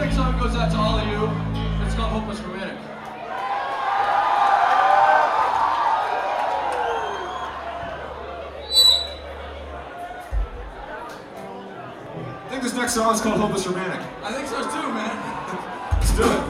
next song goes out to all of you. It's called Hopeless Romantic. I think this next song is called Hopeless Romantic. I think so too, man. Let's do it.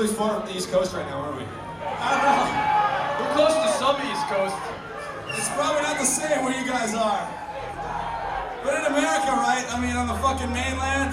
So we're like really far up the East Coast right now, aren't we? I don't know. We're close to some East Coast. It's probably not the same where you guys are. But in America, right? I mean, on the fucking mainland,